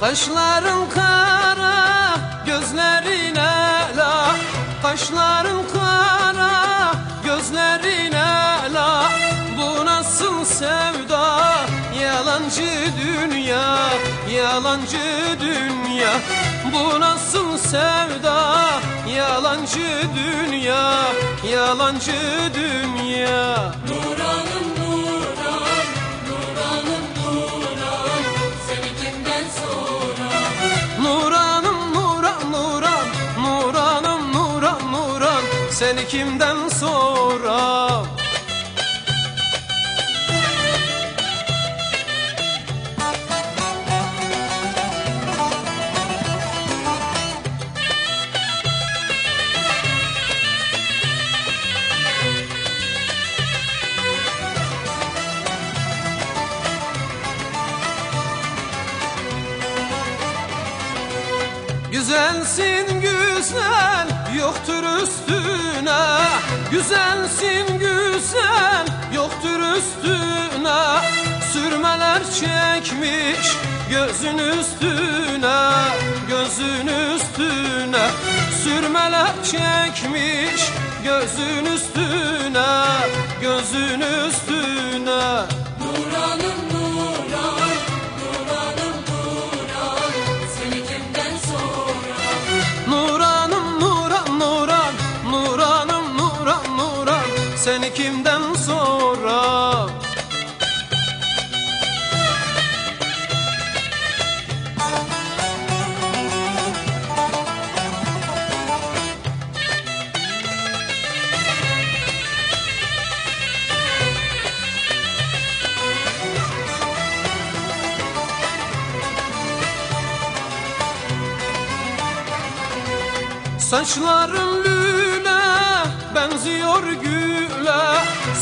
Kaşların kara, gözlerin ela. Kaşların kara, gözlerin ela. Bu nasıl sevda, yalancı dünya Yalancı dünya. Bu nasıl sevda, yalancı dünya Yalancı dünya. Nuranım Seni kimden sonra Güzelsin güzel yoktur üstüne. Güzelsin güzel yoktur üstüne. Sürmeler çekmiş gözün üstüne Gözün üstüne. Sürmeler çekmiş gözün üstüne Gözün üstüne Seni kimden sonra? Saçların lüle benziyor güle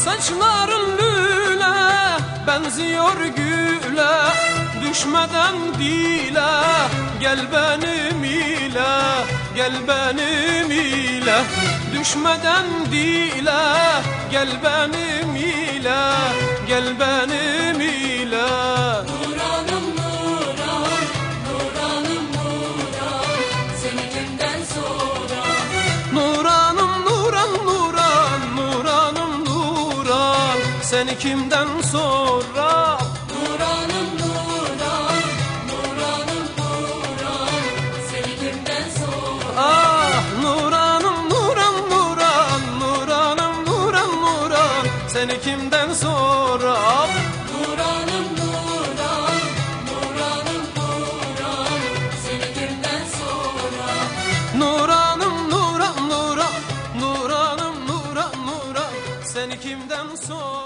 Saçların lüle benziyor güle. Düşmeden dile gel benim ile Gel benim ile. Düşmeden dile gel benim ile Gel benim ile kimden sonra Nuranım Nuran, Nuranım Nuran Seni kimden soran Ah Nuranım Nuran Nuran Nuranım Nuran Nuran Seni kimden sonra? Nuranım Nuran, Nuranım Nuran Seni kimden soran Nuranım Nuran Nuran Nuranım Nuran Nuran Seni kimden sonra